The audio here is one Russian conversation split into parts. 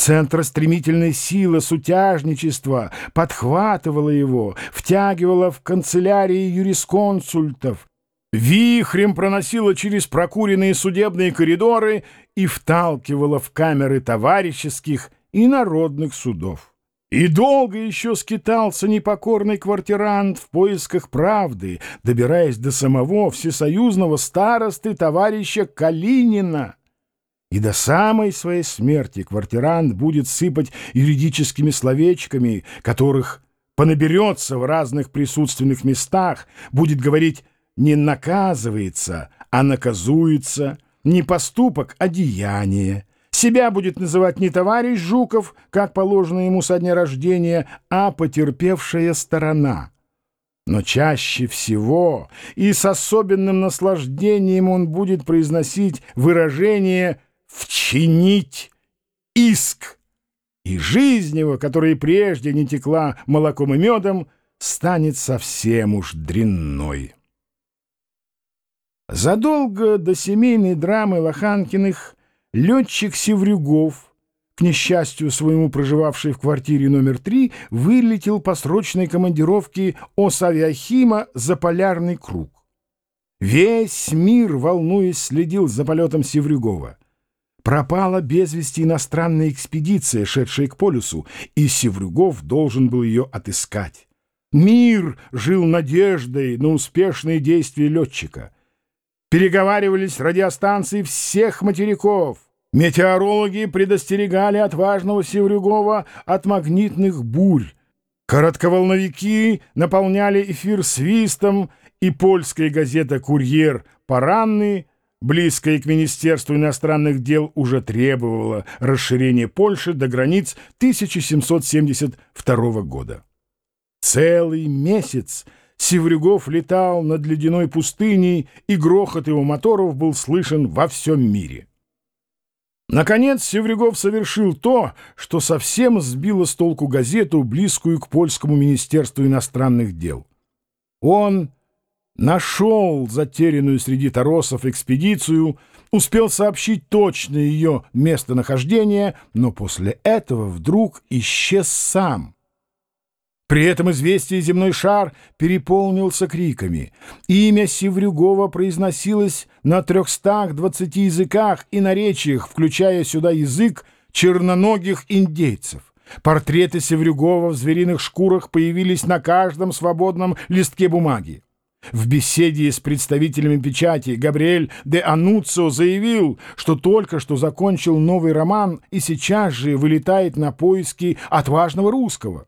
Центростремительная сила сутяжничества подхватывала его, втягивала в канцелярии юрисконсультов, вихрем проносила через прокуренные судебные коридоры и вталкивала в камеры товарищеских и народных судов. И долго еще скитался непокорный квартирант в поисках правды, добираясь до самого всесоюзного старосты товарища Калинина. И до самой своей смерти квартирант будет сыпать юридическими словечками, которых понаберется в разных присутственных местах, будет говорить «не наказывается», а «наказуется», не поступок, а деяние. Себя будет называть не товарищ Жуков, как положено ему со дня рождения, а потерпевшая сторона. Но чаще всего и с особенным наслаждением он будет произносить выражение «вы» вчинить иск, и жизнь его, которая прежде не текла молоком и медом, станет совсем уж дрянной. Задолго до семейной драмы Лоханкиных летчик Севрюгов, к несчастью своему проживавший в квартире номер три, вылетел по срочной командировке Осавиахима за полярный круг. Весь мир, волнуясь, следил за полетом Севрюгова. Пропала без вести иностранная экспедиция, шедшая к полюсу, и Севрюгов должен был ее отыскать. Мир жил надеждой на успешные действия летчика. Переговаривались радиостанции всех материков. Метеорологи предостерегали отважного Севрюгова от магнитных бурь. Коротковолновики наполняли эфир свистом, и польская газета «Курьер» Паранны близкое к Министерству иностранных дел, уже требовало расширения Польши до границ 1772 года. Целый месяц Севрюгов летал над ледяной пустыней, и грохот его моторов был слышен во всем мире. Наконец Севрюгов совершил то, что совсем сбило с толку газету, близкую к польскому Министерству иностранных дел. Он нашел затерянную среди торосов экспедицию, успел сообщить точное ее местонахождение, но после этого вдруг исчез сам. При этом известие земной шар переполнился криками. Имя Севрюгова произносилось на 320 языках и наречиях, включая сюда язык черноногих индейцев. Портреты Севрюгова в звериных шкурах появились на каждом свободном листке бумаги. В беседе с представителями печати Габриэль де Ануцио заявил, что только что закончил новый роман и сейчас же вылетает на поиски отважного русского.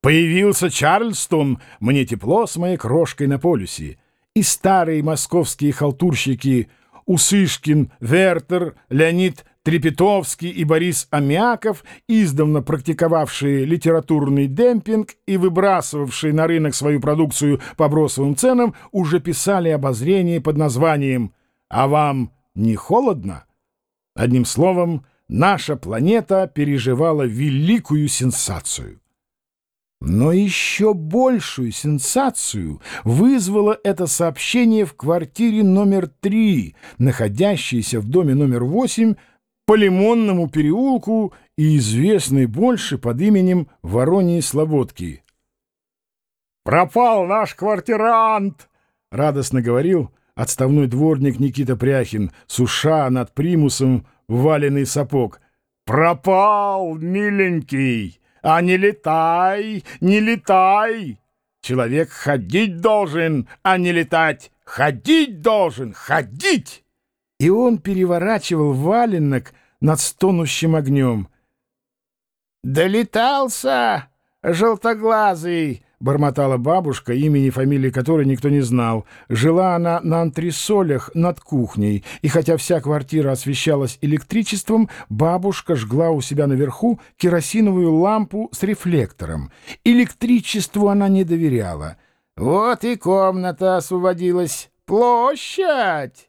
Появился Чарльстон, мне тепло с моей крошкой на полюсе. И старые московские халтурщики Усышкин, Вертер, Леонид Трепетовский и Борис Амяков, издавна практиковавшие литературный демпинг и выбрасывавшие на рынок свою продукцию по бросовым ценам, уже писали обозрение под названием «А вам не холодно?» Одним словом, наша планета переживала великую сенсацию. Но еще большую сенсацию вызвало это сообщение в квартире номер три, находящейся в доме номер восемь по Лимонному переулку и известный больше под именем Вороньей Слободки. «Пропал наш квартирант!» — радостно говорил отставной дворник Никита Пряхин, суша над примусом валенный сапог. «Пропал, миленький! А не летай, не летай! Человек ходить должен, а не летать! Ходить должен, ходить!» И он переворачивал валенок над стонущим огнем. «Долетался, желтоглазый!» — бормотала бабушка, имени и фамилии которой никто не знал. Жила она на антресолях над кухней, и хотя вся квартира освещалась электричеством, бабушка жгла у себя наверху керосиновую лампу с рефлектором. Электричеству она не доверяла. «Вот и комната освободилась. Площадь!»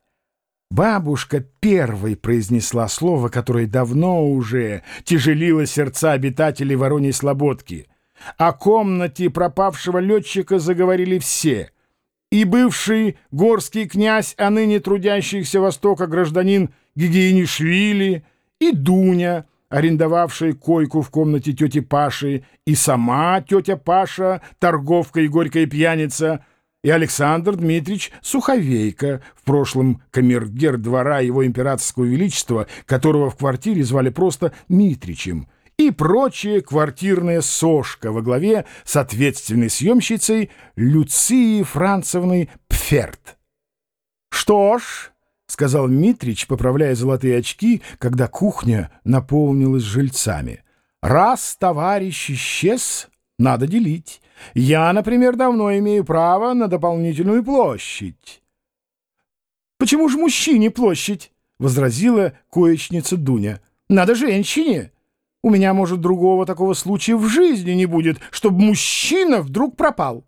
Бабушка первой произнесла слово, которое давно уже тяжелило сердца обитателей Вороньей Слободки. О комнате пропавшего летчика заговорили все. И бывший горский князь, а ныне трудящийся Востока гражданин Гигиенишвили, и Дуня, арендовавшая койку в комнате тети Паши, и сама тетя Паша, торговка и горькая пьяница, и Александр Дмитриевич Суховейко, в прошлом камергер двора его императорского величества, которого в квартире звали просто Митричем, и прочая квартирная сошка во главе с ответственной съемщицей Люцией Францевной Пферт. «Что ж», — сказал Митрич, поправляя золотые очки, когда кухня наполнилась жильцами, — «раз товарищ исчез, надо делить. Я, например, давно имею право на дополнительную площадь». «Почему же мужчине площадь?» — возразила коечница Дуня. «Надо женщине». У меня, может, другого такого случая в жизни не будет, чтобы мужчина вдруг пропал.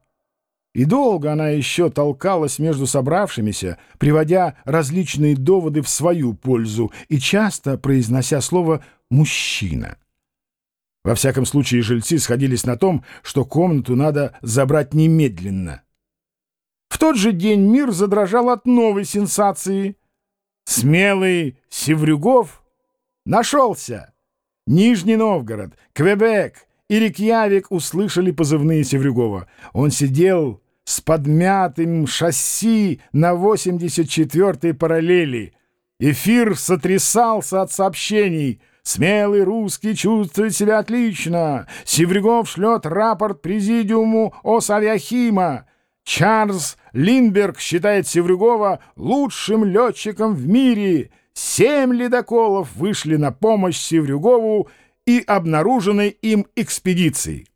И долго она еще толкалась между собравшимися, приводя различные доводы в свою пользу и часто произнося слово «мужчина». Во всяком случае, жильцы сходились на том, что комнату надо забрать немедленно. В тот же день мир задрожал от новой сенсации. Смелый Севрюгов нашелся. Нижний Новгород, Квебек и Рикьявик услышали позывные Севрюгова. Он сидел с подмятым шасси на 84-й параллели. Эфир сотрясался от сообщений. Смелый русский чувствует себя отлично. Севрюгов шлет рапорт президиуму Осавиахима. Чарльз Линдберг считает Севрюгова лучшим летчиком в мире — семь ледоколов вышли на помощь Севрюгову и обнаруженной им экспедиции.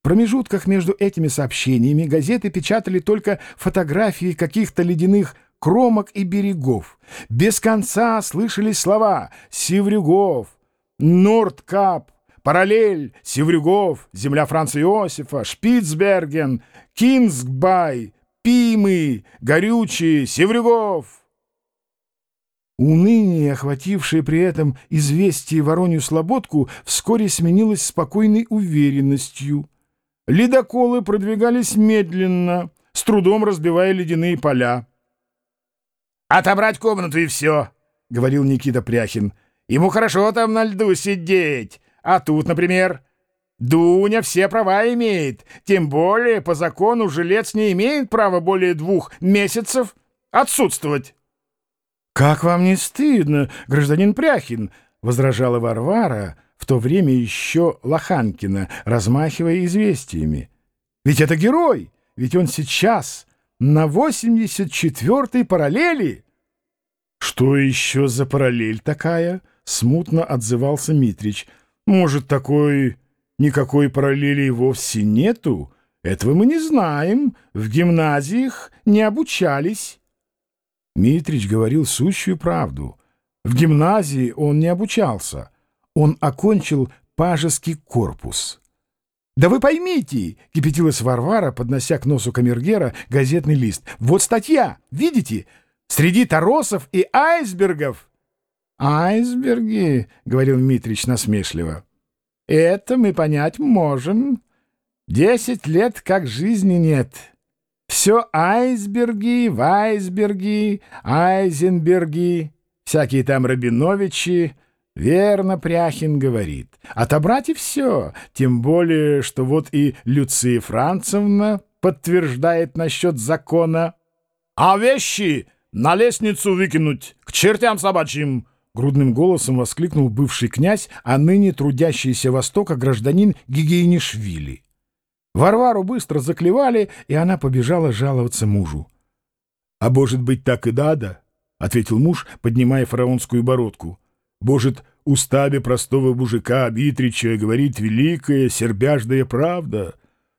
В промежутках между этими сообщениями газеты печатали только фотографии каких-то ледяных кромок и берегов. Без конца слышались слова «Севрюгов», «Нордкап», «Параллель», «Севрюгов», «Земля Франца Иосифа», «Шпицберген», «Кингсбай», «Пимы», «Горючие», «Севрюгов». Уныние, охватившее при этом известие Воронью Слободку, вскоре сменилось спокойной уверенностью. Ледоколы продвигались медленно, с трудом разбивая ледяные поля. «Отобрать комнату и все», — говорил Никита Пряхин. «Ему хорошо там на льду сидеть. А тут, например, Дуня все права имеет. Тем более, по закону, жилец не имеет права более двух месяцев отсутствовать». «Как вам не стыдно, гражданин Пряхин?» — возражала Варвара, в то время еще Лоханкина, размахивая известиями. «Ведь это герой! Ведь он сейчас на 84-й параллели!» «Что еще за параллель такая?» — смутно отзывался Митрич. «Может, такой... никакой параллели вовсе нету? Этого мы не знаем. В гимназиях не обучались». Митрич говорил сущую правду. В гимназии он не обучался. Он окончил пажеский корпус. «Да вы поймите!» — кипятилась Варвара, поднося к носу камергера газетный лист. «Вот статья! Видите? Среди торосов и айсбергов!» «Айсберги!» — говорил Митрич насмешливо. «Это мы понять можем. Десять лет как жизни нет». Все айсберги, вайсберги, айзенберги, всякие там Рабиновичи. Верно, Пряхин говорит. Отобрать и все. Тем более, что вот и Люция Францевна подтверждает насчет закона. А вещи на лестницу выкинуть, к чертям собачьим! Грудным голосом воскликнул бывший князь, а ныне трудящийся Востока гражданин Гигиенишвили. Варвару быстро заклевали, и она побежала жаловаться мужу. — А может быть, так и надо? — ответил муж, поднимая фараонскую бородку. — Может, устабе простого мужика Битрича говорит великая сербяжная правда?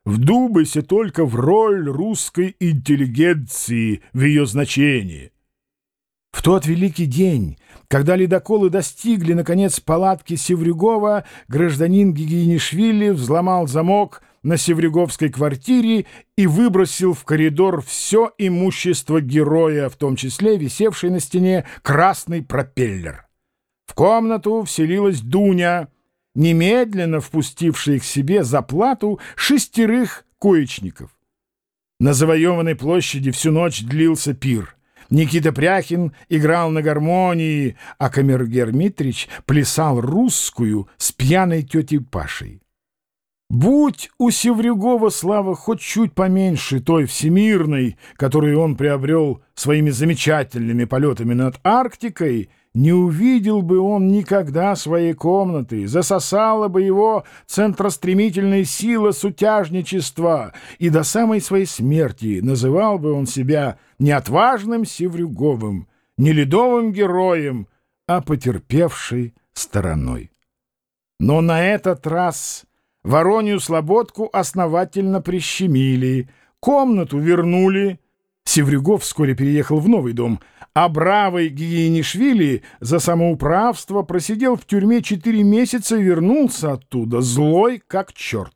Вдумайся только в роль русской интеллигенции в ее значении. В тот великий день, когда ледоколы достигли, наконец, палатки Севрюгова, гражданин Гигиенишвили взломал замок — на Севрюговской квартире и выбросил в коридор все имущество героя, в том числе висевший на стене красный пропеллер. В комнату вселилась Дуня, немедленно впустившая к себе за плату шестерых коечников. На завоеванной площади всю ночь длился пир. Никита Пряхин играл на гармонии, а камергер Митрич плясал русскую с пьяной тетей Пашей. Будь у Севрюгова слава хоть чуть поменьше той всемирной, которую он приобрел своими замечательными полетами над Арктикой, не увидел бы он никогда своей комнаты, засосала бы его центростремительная сила сутяжничества, и до самой своей смерти называл бы он себя не отважным Севрюговым, не ледовым героем, а потерпевшей стороной. Но на этот раз Воронью слободку основательно прищемили, комнату вернули. Севрюгов вскоре переехал в новый дом, а бравый Гиенишвили за самоуправство просидел в тюрьме четыре месяца и вернулся оттуда злой как черт.